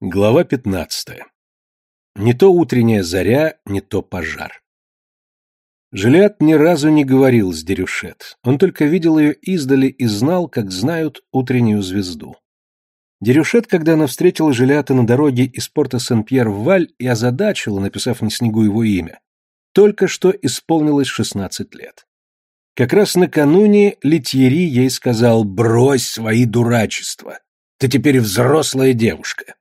Глава 15. Не то утренняя заря, не то пожар. Жилят ни разу не говорил с Дерюшет. Он только видел ее издали и знал, как знают утреннюю звезду. Дерюшет, когда она встретила Жилята на дороге из порта Сен-Пьер в Валь и озадачила, написав на снегу его имя, только что исполнилось 16 лет. Как раз накануне Литьери ей сказал «Брось свои дурачества, ты теперь взрослая девушка».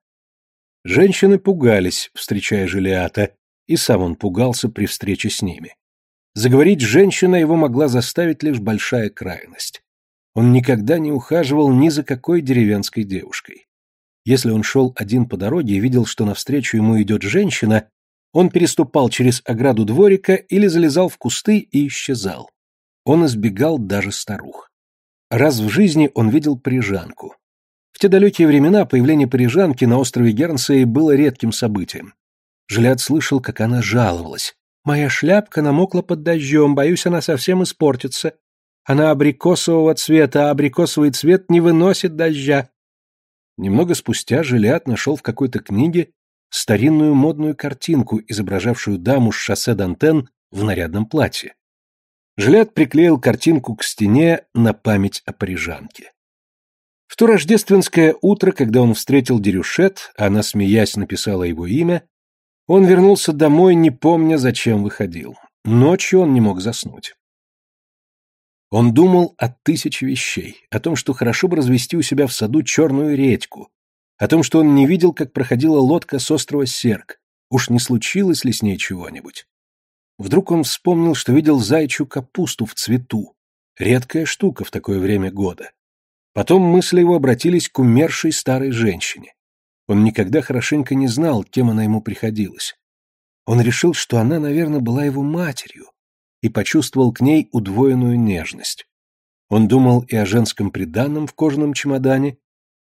Женщины пугались, встречая Жилиата, и сам он пугался при встрече с ними. Заговорить женщина его могла заставить лишь большая крайность. Он никогда не ухаживал ни за какой деревенской девушкой. Если он шел один по дороге и видел, что навстречу ему идет женщина, он переступал через ограду дворика или залезал в кусты и исчезал. Он избегал даже старух. Раз в жизни он видел прижанку. В те далекие времена появление парижанки на острове Гернсей было редким событием. Жилят слышал, как она жаловалась. «Моя шляпка намокла под дождем, боюсь, она совсем испортится. Она абрикосового цвета, а абрикосовый цвет не выносит дождя». Немного спустя Жилят нашел в какой-то книге старинную модную картинку, изображавшую даму с шоссе Дантен в нарядном платье. Жилят приклеил картинку к стене на память о парижанке. В то рождественское утро, когда он встретил Дерюшет, она, смеясь, написала его имя, он вернулся домой, не помня, зачем выходил. Ночью он не мог заснуть. Он думал о тысяче вещей, о том, что хорошо бы развести у себя в саду черную редьку, о том, что он не видел, как проходила лодка с острова Серк, уж не случилось ли с ней чего-нибудь. Вдруг он вспомнил, что видел зайчью капусту в цвету, редкая штука в такое время года. Потом мысли его обратились к умершей старой женщине. Он никогда хорошенько не знал, кем она ему приходилась. Он решил, что она, наверное, была его матерью, и почувствовал к ней удвоенную нежность. Он думал и о женском приданном в кожаном чемодане,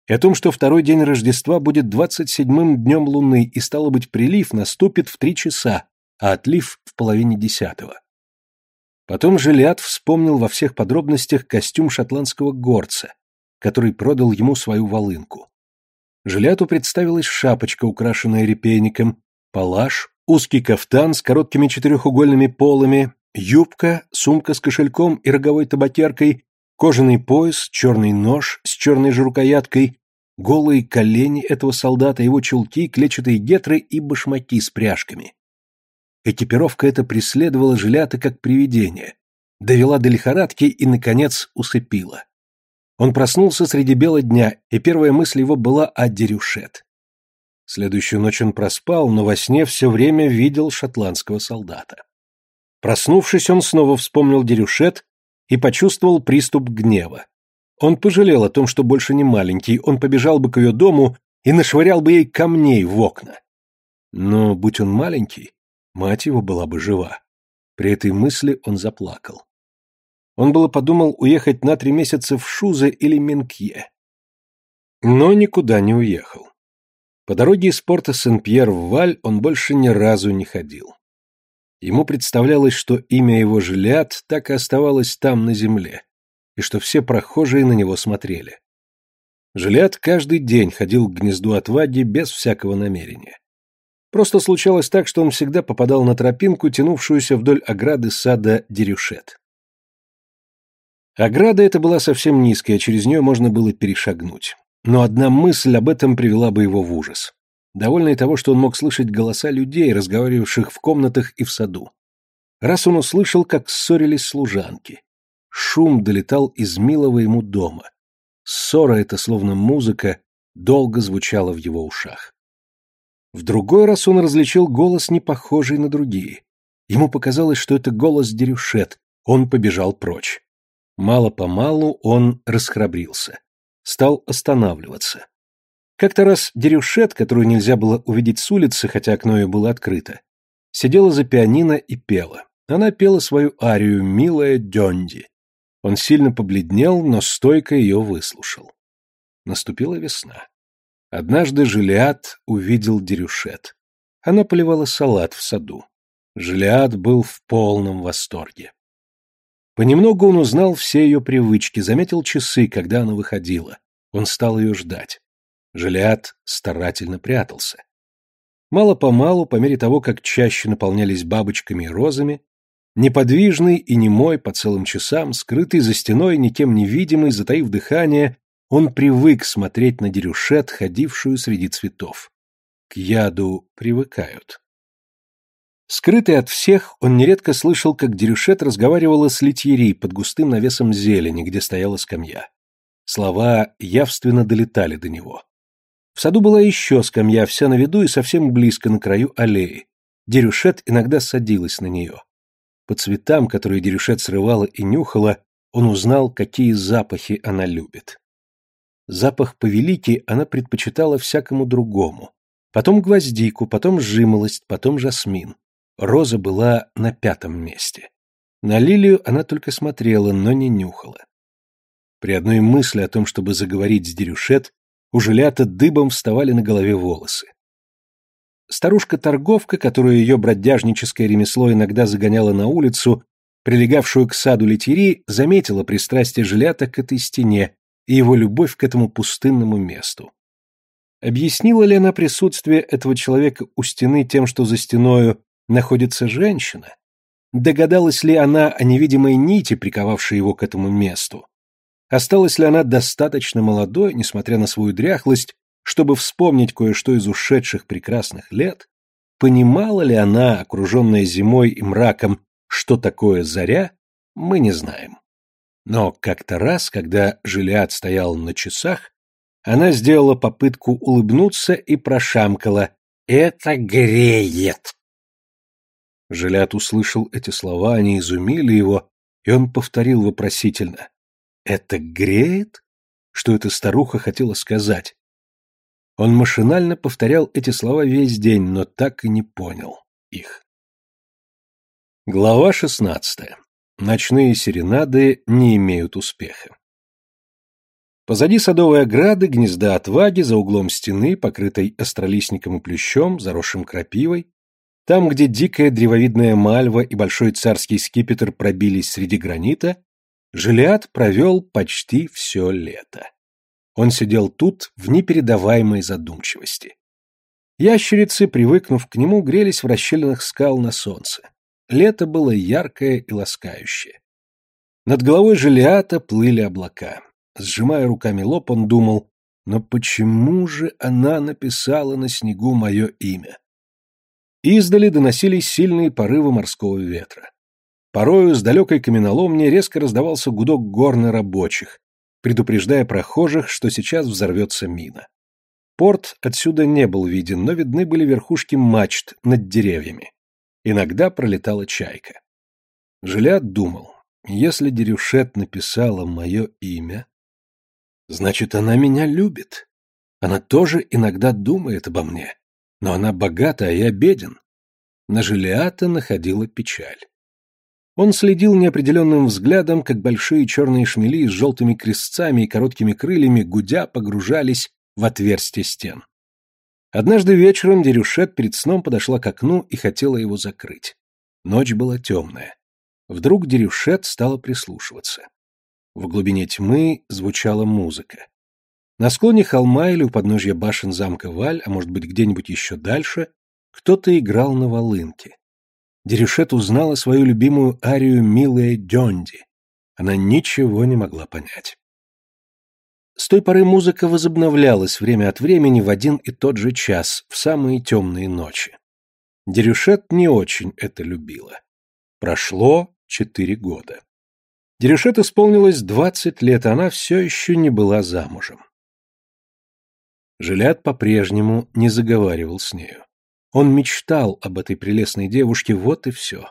и о том, что второй день Рождества будет двадцать седьмым днем Луны, и, стало быть, прилив наступит в три часа, а отлив в половине десятого. Потом Жилиад вспомнил во всех подробностях костюм шотландского горца, который продал ему свою волынку. Жиляту представилась шапочка, украшенная репейником, палаш, узкий кафтан с короткими четырехугольными полами, юбка, сумка с кошельком и роговой табакеркой, кожаный пояс, черный нож с черной же рукояткой, голые колени этого солдата, его чулки, клетчатые гетры и башмаки с пряжками. Экипировка эта преследовала Жилята как привидение, довела до лихорадки и, наконец, усыпила. Он проснулся среди бела дня, и первая мысль его была о Дерюшет. Следующую ночь он проспал, но во сне все время видел шотландского солдата. Проснувшись, он снова вспомнил Дерюшет и почувствовал приступ гнева. Он пожалел о том, что больше не маленький, он побежал бы к ее дому и нашвырял бы ей камней в окна. Но, будь он маленький, мать его была бы жива. При этой мысли он заплакал. Он было подумал уехать на три месяца в Шузе или Минкье. Но никуда не уехал. По дороге из порта Сен-Пьер в Валь он больше ни разу не ходил. Ему представлялось, что имя его Жилят так и оставалось там, на земле, и что все прохожие на него смотрели. Жилят каждый день ходил к гнезду отваги без всякого намерения. Просто случалось так, что он всегда попадал на тропинку, тянувшуюся вдоль ограды сада Дерюшет. Ограда эта была совсем низкая, через нее можно было перешагнуть. Но одна мысль об этом привела бы его в ужас. Довольно и того, что он мог слышать голоса людей, разговаривавших в комнатах и в саду. Раз он услышал, как ссорились служанки. Шум долетал из милого ему дома. Ссора эта, словно музыка, долго звучала в его ушах. В другой раз он различил голос, не похожий на другие. Ему показалось, что это голос Дерюшет. Он побежал прочь. Мало-помалу он расхрабрился. Стал останавливаться. Как-то раз Дерюшет, которую нельзя было увидеть с улицы, хотя окно ее было открыто, сидела за пианино и пела. Она пела свою арию «Милая Дёнди». Он сильно побледнел, но стойко ее выслушал. Наступила весна. Однажды Жилиад увидел Дерюшет. Она поливала салат в саду. Жилиад был в полном восторге. Понемногу он узнал все ее привычки, заметил часы, когда она выходила. Он стал ее ждать. Желиат старательно прятался. Мало-помалу, по мере того, как чаще наполнялись бабочками и розами, неподвижный и немой по целым часам, скрытый за стеной, никем не видимый, затаив дыхание, он привык смотреть на дерюшет, ходившую среди цветов. К яду привыкают. Скрытый от всех, он нередко слышал, как Дерюшет разговаривала с Литьери под густым навесом зелени, где стояла скамья. Слова явственно долетали до него. В саду была еще скамья, вся на виду и совсем близко на краю аллеи. Дерюшет иногда садилась на нее. По цветам, которые Дерюшет срывала и нюхала, он узнал, какие запахи она любит. Запах повелики она предпочитала всякому другому. Потом гвоздику, потом жимолость, потом жасмин. Роза была на пятом месте. На лилию она только смотрела, но не нюхала. При одной мысли о том, чтобы заговорить с Дерюшет, у Жилята дыбом вставали на голове волосы. Старушка-торговка, которую ее бродяжническое ремесло иногда загоняло на улицу, прилегавшую к саду Летери, заметила пристрастие Жилята к этой стене и его любовь к этому пустынному месту. Объяснила ли она присутствие этого человека у стены тем, что за стеною находится женщина? Догадалась ли она о невидимой нити, приковавшей его к этому месту? Осталась ли она достаточно молодой, несмотря на свою дряхлость, чтобы вспомнить кое-что из ушедших прекрасных лет? Понимала ли она, окруженная зимой и мраком, что такое заря, мы не знаем. Но как-то раз, когда Жилиад стоял на часах, она сделала попытку улыбнуться и прошамкала «Это греет!». Жилиад услышал эти слова, они изумили его, и он повторил вопросительно это греет? Что эта старуха хотела сказать? Он машинально повторял эти слова весь день, но так и не понял их. Глава шестнадцатая. Ночные серенады не имеют успеха. Позади садовой ограды гнезда отваги за углом стены, покрытой остролистником и плющом, заросшим крапивой, там, где дикая древовидная мальва и большой царский скипетр пробились среди гранита, Жилиад провел почти все лето. Он сидел тут в непередаваемой задумчивости. Ящерицы, привыкнув к нему, грелись в расщелинах скал на солнце. Лето было яркое и ласкающее. Над головой Жилиата плыли облака. Сжимая руками лоб, он думал, но почему же она написала на снегу мое имя? Издали доносились сильные порывы морского ветра. Порою с далекой каменоломни резко раздавался гудок горны рабочих, предупреждая прохожих, что сейчас взорвется мина. Порт отсюда не был виден, но видны были верхушки мачт над деревьями. Иногда пролетала чайка. Жилят думал, если Дерюшет написала мое имя, значит, она меня любит. Она тоже иногда думает обо мне, но она богата, а я беден. На Жилиата находила печаль. Он следил неопределенным взглядом, как большие черные шмели с желтыми крестцами и короткими крыльями, гудя, погружались в отверстие стен. Однажды вечером Дерюшет перед сном подошла к окну и хотела его закрыть. Ночь была темная. Вдруг Дерюшет стала прислушиваться. В глубине тьмы звучала музыка. На склоне холма или у подножья башен замка Валь, а может быть где-нибудь еще дальше, кто-то играл на волынке. Дерюшет узнала свою любимую арию «Милая Дёнди». Она ничего не могла понять. С той поры музыка возобновлялась время от времени в один и тот же час, в самые темные ночи. Дерюшет не очень это любила. Прошло четыре года. Дерюшет исполнилось двадцать лет, она все еще не была замужем. Жилят по-прежнему не заговаривал с нею. Он мечтал об этой прелестной девушке, вот и все.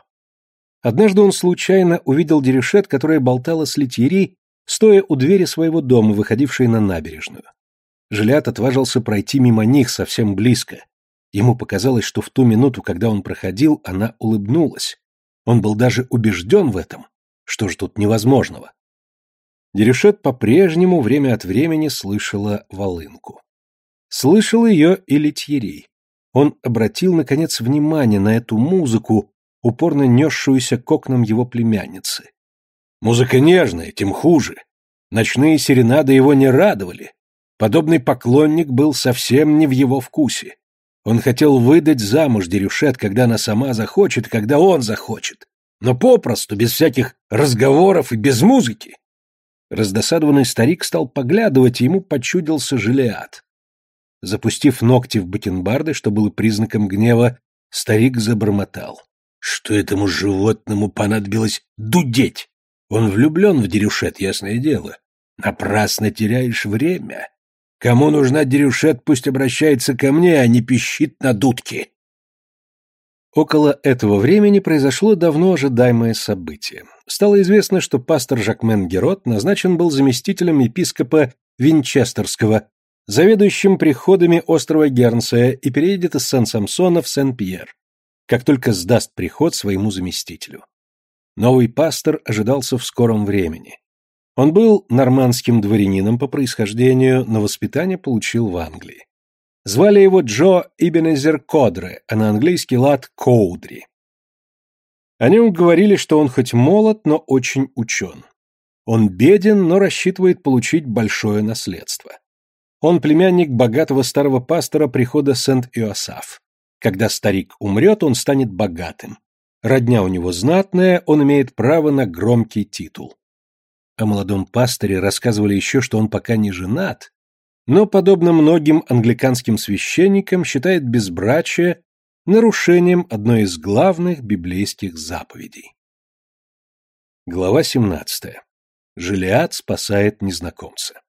Однажды он случайно увидел Дерешет, которая болтала с Летьери, стоя у двери своего дома, выходившей на набережную. Жилят отважился пройти мимо них совсем близко. Ему показалось, что в ту минуту, когда он проходил, она улыбнулась. Он был даже убежден в этом. Что ж тут невозможного? Дерешет по-прежнему время от времени слышала волынку. Слышал ее и Летьери он обратил, наконец, внимание на эту музыку, упорно несшуюся к окнам его племянницы. Музыка нежная, тем хуже. Ночные серенады его не радовали. Подобный поклонник был совсем не в его вкусе. Он хотел выдать замуж Дерюшет, когда она сама захочет, когда он захочет. Но попросту, без всяких разговоров и без музыки. Раздосадованный старик стал поглядывать, и ему почудился Желиад. Запустив ногти в бакенбарды, что было признаком гнева, старик забормотал. Что этому животному понадобилось дудеть? Он влюблен в Дерюшет, ясное дело. Напрасно теряешь время. Кому нужна Дерюшет, пусть обращается ко мне, а не пищит на дудке. Около этого времени произошло давно ожидаемое событие. Стало известно, что пастор Жакмен Герот назначен был заместителем епископа Винчестерского, заведующим приходами острова Гернсия и переедет из Сен-Самсона в Сен-Пьер, как только сдаст приход своему заместителю. Новый пастор ожидался в скором времени. Он был нормандским дворянином по происхождению, но воспитание получил в Англии. Звали его Джо Ибенезер Кодре, а на английский лад Коудри. О нем говорили, что он хоть молод, но очень учен. Он беден, но рассчитывает получить большое наследство. Он племянник богатого старого пастора прихода Сент-Иосаф. Когда старик умрет, он станет богатым. Родня у него знатная, он имеет право на громкий титул. О молодом пасторе рассказывали еще, что он пока не женат, но, подобно многим англиканским священникам, считает безбрачие нарушением одной из главных библейских заповедей. Глава 17. Желиад спасает незнакомца.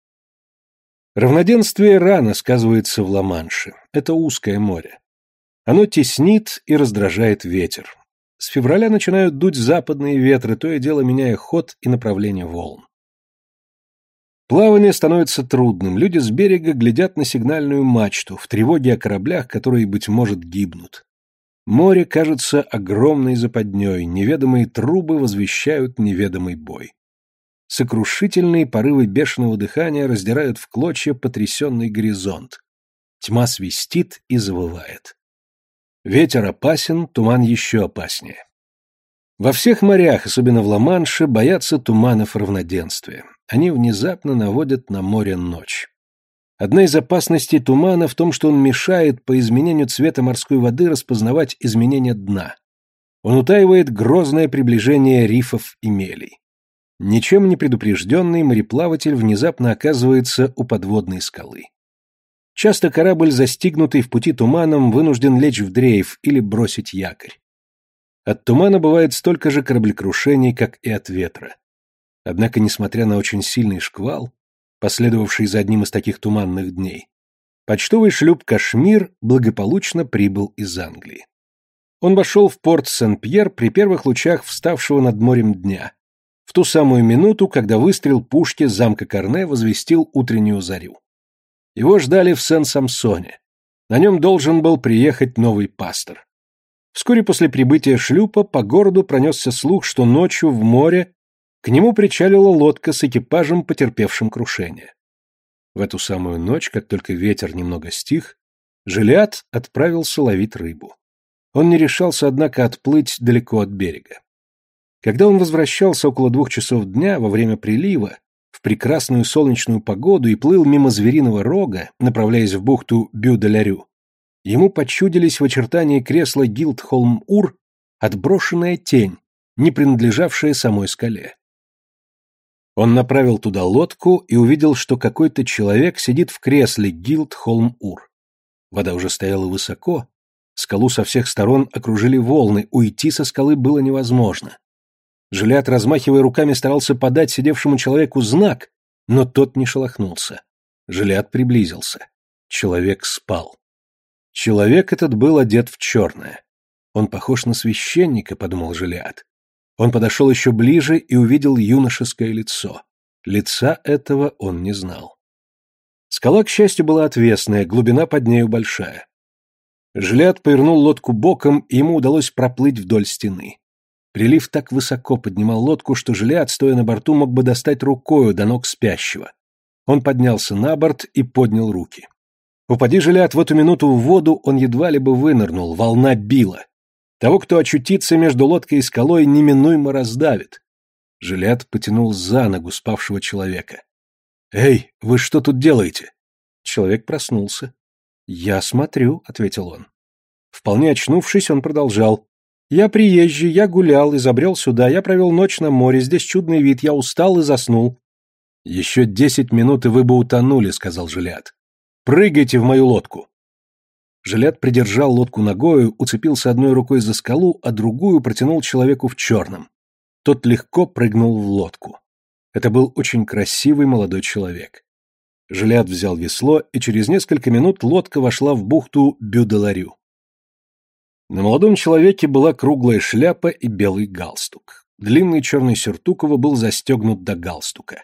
Равноденствие рано сказывается в Ла-Манше. Это узкое море. Оно теснит и раздражает ветер. С февраля начинают дуть западные ветры, то и дело меняя ход и направление волн. Плавание становится трудным, люди с берега глядят на сигнальную мачту, в тревоге о кораблях, которые, быть может, гибнут. Море кажется огромной западней, неведомые трубы возвещают неведомый бой. Сокрушительные порывы бешеного дыхания раздирают в клочья потрясенный горизонт. Тьма свистит и завывает. Ветер опасен, туман еще опаснее. Во всех морях, особенно в Ла-Манше, боятся туманов равноденствия. Они внезапно наводят на море ночь. Одна из опасностей тумана в том, что он мешает по изменению цвета морской воды распознавать изменения дна. Он утаивает грозное приближение рифов и мелей. Ничем не предупрежденный мореплаватель внезапно оказывается у подводной скалы. Часто корабль, застигнутый в пути туманом, вынужден лечь в дрейф или бросить якорь. От тумана бывает столько же кораблекрушений, как и от ветра. Однако, несмотря на очень сильный шквал, последовавший за одним из таких туманных дней, почтовый шлюп «Кашмир» благополучно прибыл из Англии. Он вошел в порт Сен-Пьер при первых лучах вставшего над морем дня, в ту самую минуту, когда выстрел пушки замка Корне возвестил утреннюю зарю. Его ждали в Сен-Самсоне. На нем должен был приехать новый пастор. Вскоре после прибытия шлюпа по городу пронесся слух, что ночью в море к нему причалила лодка с экипажем, потерпевшим крушение. В эту самую ночь, как только ветер немного стих, Жилиад отправился ловить рыбу. Он не решался, однако, отплыть далеко от берега. Когда он возвращался около двух часов дня во время прилива, в прекрасную солнечную погоду и плыл мимо звериного рога, направляясь в бухту Бю-де-Лярю, ему почудились в очертании кресла Гилдхолм-Ур отброшенная тень, не принадлежавшая самой скале. Он направил туда лодку и увидел, что какой-то человек сидит в кресле Гилдхолм-Ур. Вода уже стояла высоко, скалу со всех сторон окружили волны, уйти со скалы было невозможно. Жилят, размахивая руками, старался подать сидевшему человеку знак, но тот не шелохнулся. Жилят приблизился. Человек спал. Человек этот был одет в черное. Он похож на священника, подумал Жилиад. Он подошел еще ближе и увидел юношеское лицо. Лица этого он не знал. Скала, к счастью, была отвесная, глубина под нею большая. Жилят повернул лодку боком, и ему удалось проплыть вдоль стены. Прилив так высоко поднимал лодку, что Жилиад, стоя на борту, мог бы достать рукою до ног спящего. Он поднялся на борт и поднял руки. Упади Жилиад в эту минуту в воду, он едва ли бы вынырнул, волна била. Того, кто очутится между лодкой и скалой, неминуемо раздавит. Жилиад потянул за ногу спавшего человека. «Эй, вы что тут делаете?» Человек проснулся. «Я смотрю», — ответил он. Вполне очнувшись, он продолжал. «Я приезжий, я гулял, изобрел сюда, я провел ночь на море, здесь чудный вид, я устал и заснул». «Еще десять минут, и вы бы утонули», — сказал Жилят. «Прыгайте в мою лодку». Жилят придержал лодку ногою, уцепился одной рукой за скалу, а другую протянул человеку в черном. Тот легко прыгнул в лодку. Это был очень красивый молодой человек. Жилят взял весло, и через несколько минут лодка вошла в бухту Бюделарю. На молодом человеке была круглая шляпа и белый галстук. Длинный черный сюртук был застегнут до галстука.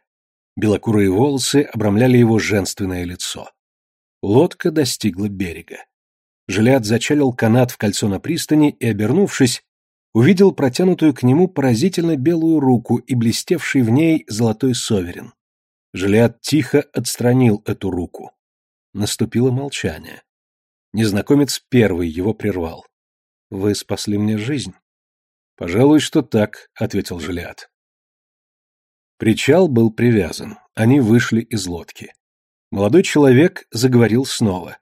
Белокурые волосы обрамляли его женственное лицо. Лодка достигла берега. Жилят зачалил канат в кольцо на пристани и, обернувшись, увидел протянутую к нему поразительно белую руку и блестевший в ней золотой соверен. Жилят тихо отстранил эту руку. Наступило молчание. Незнакомец первый его прервал. «Вы спасли мне жизнь». «Пожалуй, что так», — ответил Жилят. Причал был привязан. Они вышли из лодки. Молодой человек заговорил снова.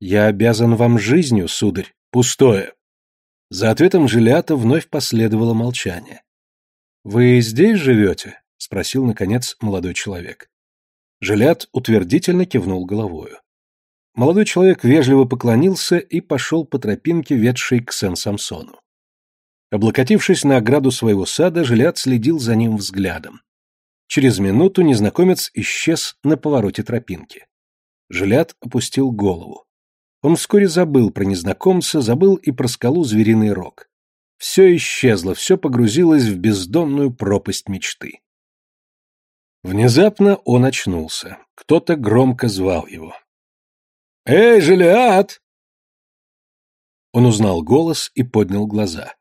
«Я обязан вам жизнью, сударь. Пустое». За ответом Жилята вновь последовало молчание. «Вы здесь живете?» — спросил, наконец, молодой человек. Жилят утвердительно кивнул головою. Молодой человек вежливо поклонился и пошел по тропинке, ведшей к Сен-Самсону. Облокотившись на ограду своего сада, Жилят следил за ним взглядом. Через минуту незнакомец исчез на повороте тропинки. Жилят опустил голову. Он вскоре забыл про незнакомца, забыл и про скалу звериный рог. Все исчезло, все погрузилось в бездонную пропасть мечты. Внезапно он очнулся. Кто-то громко звал его. «Эй, Желиад!» Он узнал голос и поднял глаза.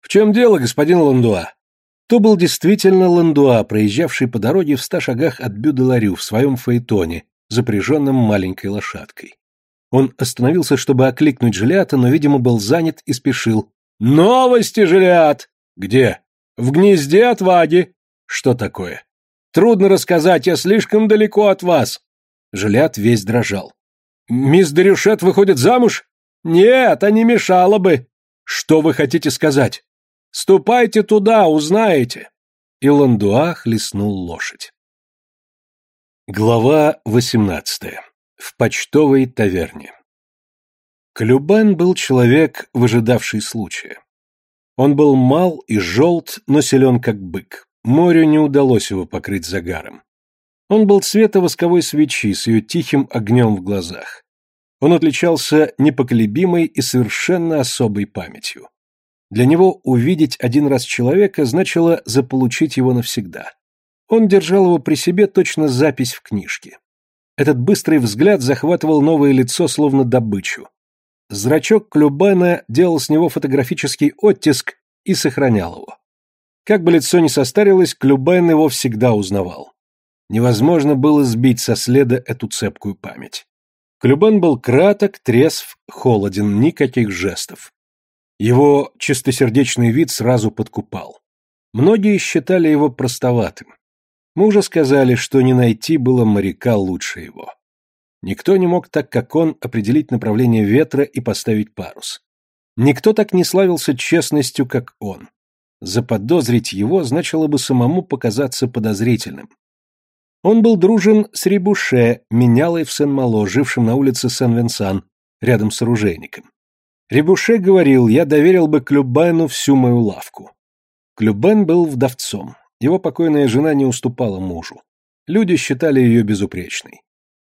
«В чем дело, господин Ландуа?» То был действительно Ландуа, проезжавший по дороге в ста шагах от Бюделарю в своем фаэтоне, запряженном маленькой лошадкой. Он остановился, чтобы окликнуть Жилиата, но, видимо, был занят и спешил. «Новости, Жилиат!» «Где?» «В гнезде отваги». «Что такое?» «Трудно рассказать, я слишком далеко от вас». Жилиат весь дрожал. «Мисс Дерюшет выходит замуж?» «Нет, а не мешало бы». «Что вы хотите сказать?» «Ступайте туда, узнаете». И Ландуа хлестнул лошадь. Глава восемнадцатая в почтовой таверне. Клюбен был человек, выжидавший случая. Он был мал и желт, но силен как бык. Морю не удалось его покрыть загаром. Он был цвета восковой свечи с ее тихим огнем в глазах. Он отличался непоколебимой и совершенно особой памятью. Для него увидеть один раз человека значило заполучить его навсегда. Он держал его при себе точно запись в книжке. Этот быстрый взгляд захватывал новое лицо, словно добычу. Зрачок Клюбена делал с него фотографический оттиск и сохранял его. Как бы лицо ни состарилось, Клюбен его всегда узнавал. Невозможно было сбить со следа эту цепкую память. Клюбен был краток, трезв, холоден, никаких жестов. Его чистосердечный вид сразу подкупал. Многие считали его простоватым. Мы уже сказали, что не найти было моряка лучше его. Никто не мог так, как он, определить направление ветра и поставить парус. Никто так не славился честностью, как он. Заподозрить его значило бы самому показаться подозрительным. Он был дружен с Рибуше, менялой в Сен-Мало, жившим на улице Сен-Венсан, рядом с оружейником. Рибуше говорил, я доверил бы Клюбену всю мою лавку. Клюбен был вдовцом. Его покойная жена не уступала мужу. Люди считали ее безупречной.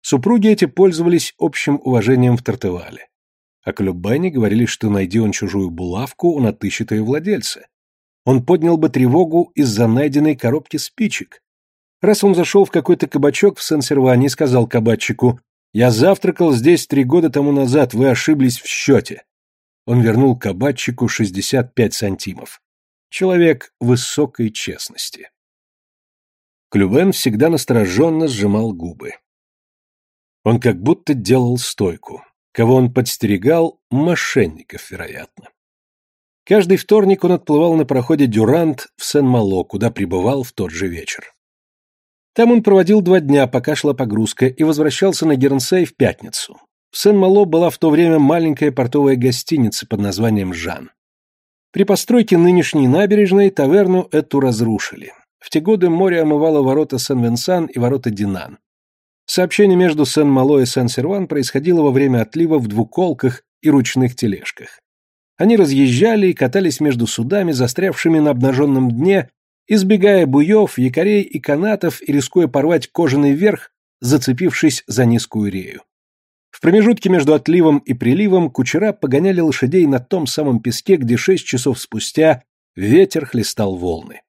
Супруги эти пользовались общим уважением в Тартевале. О Клюбене говорили, что найди он чужую булавку, он отыщет ее владельца. Он поднял бы тревогу из-за найденной коробки спичек. Раз он зашел в какой-то кабачок в Сан-Серване и сказал кабачику «Я завтракал здесь три года тому назад, вы ошиблись в счете». Он вернул кабачику 65 сантимов. Человек высокой честности. Клювен всегда настороженно сжимал губы. Он как будто делал стойку. Кого он подстерегал, мошенников, вероятно. Каждый вторник он отплывал на проходе Дюрант в Сен-Мало, куда прибывал в тот же вечер. Там он проводил два дня, пока шла погрузка, и возвращался на Гернсей в пятницу. В Сен-Мало была в то время маленькая портовая гостиница под названием «Жан». При постройке нынешней набережной таверну эту разрушили. В те годы море омывало ворота Сен-Венсан и ворота Динан. Сообщение между Сен-Мало и Сен-Серван происходило во время отлива в двуколках и ручных тележках. Они разъезжали и катались между судами, застрявшими на обнаженном дне, избегая буев, якорей и канатов и рискуя порвать кожаный верх, зацепившись за низкую рею. В промежутке между отливом и приливом кучера погоняли лошадей на том самом песке, где шесть часов спустя ветер хлестал волны.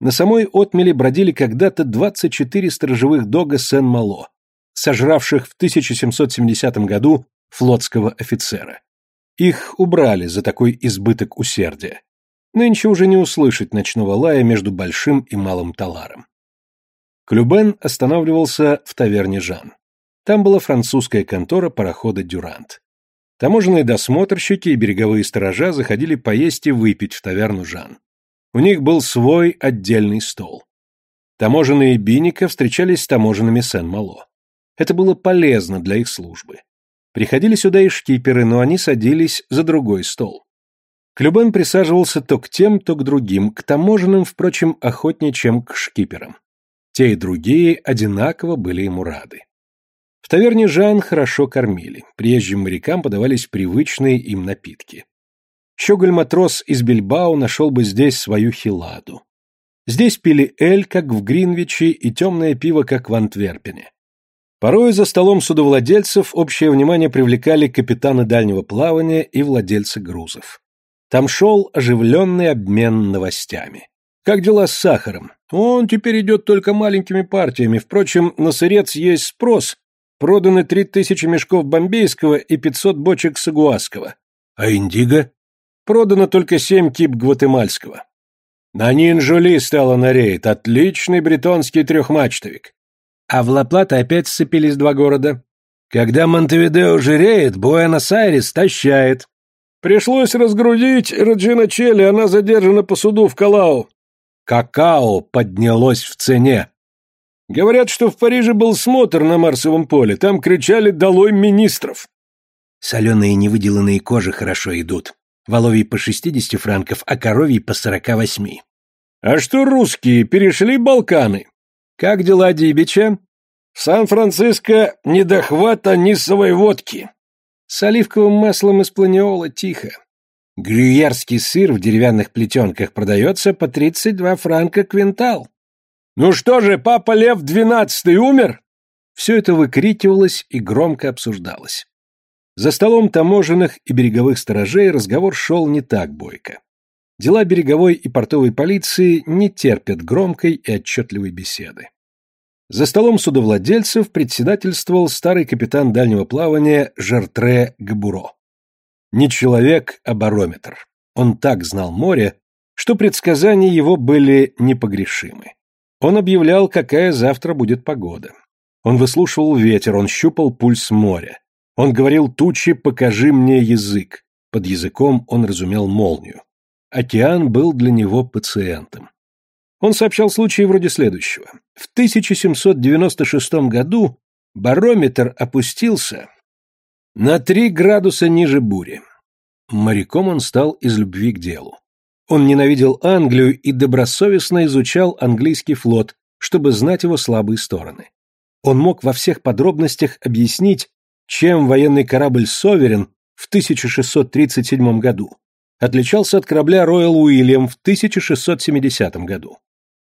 На самой отмеле бродили когда-то 24 сторожевых дога Сен-Мало, сожравших в 1770 году флотского офицера. Их убрали за такой избыток усердия. Нынче уже не услышать ночного лая между Большим и Малым Таларом. Клюбен останавливался в таверне Жан. Там была французская контора парохода «Дюрант». Таможенные досмотрщики и береговые сторожа заходили поесть и выпить в таверну Жан. У них был свой отдельный стол. Таможенные Биника встречались с таможенными Сен-Мало. Это было полезно для их службы. Приходили сюда и шкиперы, но они садились за другой стол. Клюбен присаживался то к тем, то к другим, к таможенным, впрочем, охотнее, чем к шкиперам. Те и другие одинаково были ему рады. В таверне Жан хорошо кормили, приезжим морякам подавались привычные им напитки. Щеголь-матрос из Бильбао нашел бы здесь свою хиладу. Здесь пили эль, как в Гринвиче, и темное пиво, как в Антверпене. Порой за столом судовладельцев общее внимание привлекали капитаны дальнего плавания и владельцы грузов. Там шел оживленный обмен новостями. Как дела с сахаром? Он теперь идет только маленькими партиями. Впрочем, на сырец есть спрос. Проданы три тысячи мешков бомбейского и пятьсот бочек сагуасского. А индиго? Продано только семь кип гватемальского. На Нинжули стало на рейд, отличный бретонский трехмачтовик. А в Ла-Плата опять сцепились два города. Когда Монтевидео жиреет, Буэнос-Айрес тащает. Пришлось разгрузить Раджина Челли, она задержана по суду в Калау. Какао поднялось в цене. Говорят, что в Париже был смотр на Марсовом поле, там кричали «Долой министров!». Соленые невыделанные кожи хорошо идут. Воловий по 60 франков, а коровий по 48. А что русские, перешли Балканы? Как дела Дибича? Сан-Франциско не дохвата нисовой водки. С оливковым маслом из планиола тихо. Грюярский сыр в деревянных плетенках продается по 32 франка квинтал. Ну что же, папа Лев XII умер? Все это выкрикивалось и громко обсуждалось. За столом таможенных и береговых сторожей разговор шел не так бойко. Дела береговой и портовой полиции не терпят громкой и отчетливой беседы. За столом судовладельцев председательствовал старый капитан дальнего плавания Жертре Габуро. Не человек, а барометр. Он так знал море, что предсказания его были непогрешимы. Он объявлял, какая завтра будет погода. Он выслушивал ветер, он щупал пульс моря. Он говорил тучи «покажи мне язык». Под языком он разумел молнию. Океан был для него пациентом. Он сообщал случаи вроде следующего. В 1796 году барометр опустился на 3 градуса ниже бури. Моряком он стал из любви к делу. Он ненавидел Англию и добросовестно изучал английский флот, чтобы знать его слабые стороны. Он мог во всех подробностях объяснить, чем военный корабль «Соверен» в 1637 году отличался от корабля «Роyal Уильям» в 1670 году.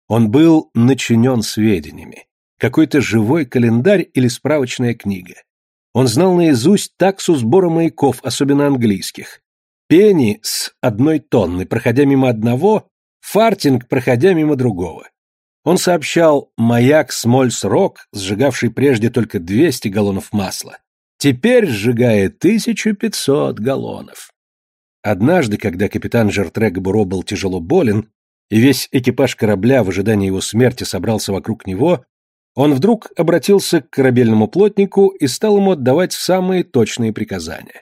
Он был начинен сведениями, какой-то живой календарь или справочная книга. Он знал наизусть таксу сбора маяков, особенно английских. Пенни с одной тонны, проходя мимо одного, фартинг, проходя мимо другого. Он сообщал «Маяк Смольс-Рок», сжигавший прежде только 200 галлонов масла, теперь сжигает 1500 галлонов. Однажды, когда капитан Жертрек Буро был тяжело болен, и весь экипаж корабля в ожидании его смерти собрался вокруг него, он вдруг обратился к корабельному плотнику и стал ему отдавать самые точные приказания.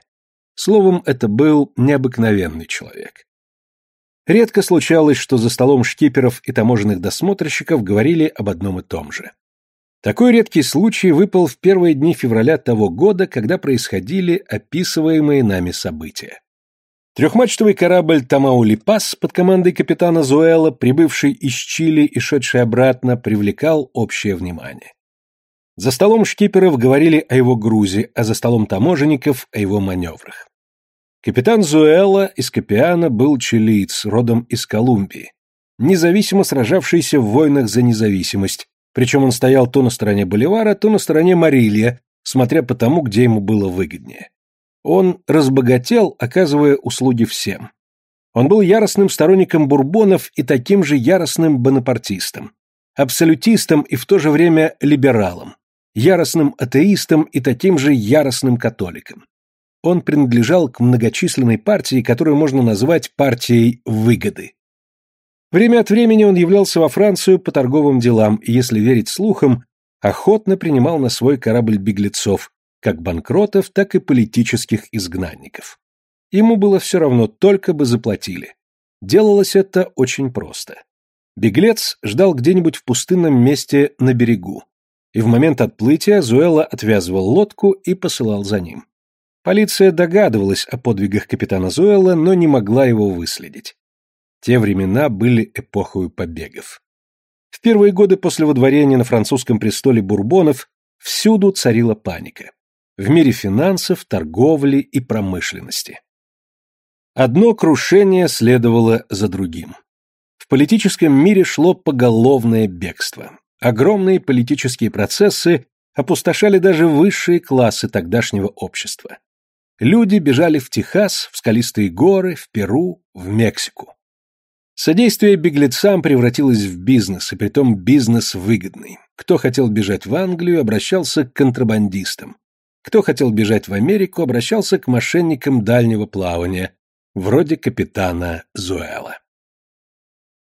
Словом, это был необыкновенный человек. Редко случалось, что за столом шкиперов и таможенных досмотрщиков говорили об одном и том же. Такой редкий случай выпал в первые дни февраля того года, когда происходили описываемые нами события. Трехмачтовый корабль «Тамаули-Пас» под командой капитана Зуэла, прибывший из Чили и шедший обратно, привлекал общее внимание. За столом шкиперов говорили о его грузе, а за столом таможенников – о его маневрах. Капитан Зуэла из Капиана был чилиец, родом из Колумбии, независимо сражавшийся в войнах за независимость, причем он стоял то на стороне Боливара, то на стороне Марилья, смотря по тому, где ему было выгоднее. Он разбогател, оказывая услуги всем. Он был яростным сторонником бурбонов и таким же яростным бонапартистом, абсолютистом и в то же время либералом, яростным атеистом и таким же яростным католиком он принадлежал к многочисленной партии, которую можно назвать партией выгоды. Время от времени он являлся во Францию по торговым делам и, если верить слухам, охотно принимал на свой корабль беглецов, как банкротов, так и политических изгнанников. Ему было все равно, только бы заплатили. Делалось это очень просто. Беглец ждал где-нибудь в пустынном месте на берегу, и в момент отплытия Зуэла отвязывал лодку и посылал за ним. Полиция догадывалась о подвигах капитана Зуэлла, но не могла его выследить. Те времена были эпохой побегов. В первые годы после водворения на французском престоле бурбонов всюду царила паника. В мире финансов, торговли и промышленности. Одно крушение следовало за другим. В политическом мире шло поголовное бегство. Огромные политические процессы опустошали даже высшие классы тогдашнего общества. Люди бежали в Техас, в скалистые горы, в Перу, в Мексику. Содействие беглецам превратилось в бизнес, и притом бизнес выгодный. Кто хотел бежать в Англию, обращался к контрабандистам. Кто хотел бежать в Америку, обращался к мошенникам дальнего плавания, вроде капитана Зуэла.